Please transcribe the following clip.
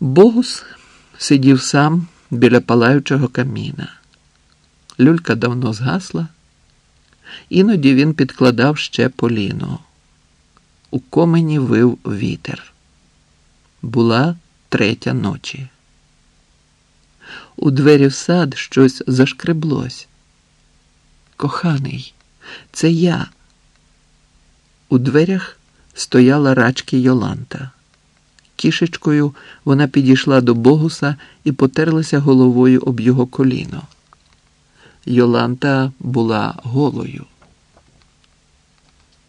Богус сидів сам біля палаючого каміна. Люлька давно згасла, іноді він підкладав ще поліно. У комені вив вітер. Була третя ночі. У двері в сад щось зашкреблось. Коханий, це я. У дверях стояла рачки Йоланта. Кішечкою вона підійшла до Богуса і потерлася головою об його коліно. Йоланта була голою.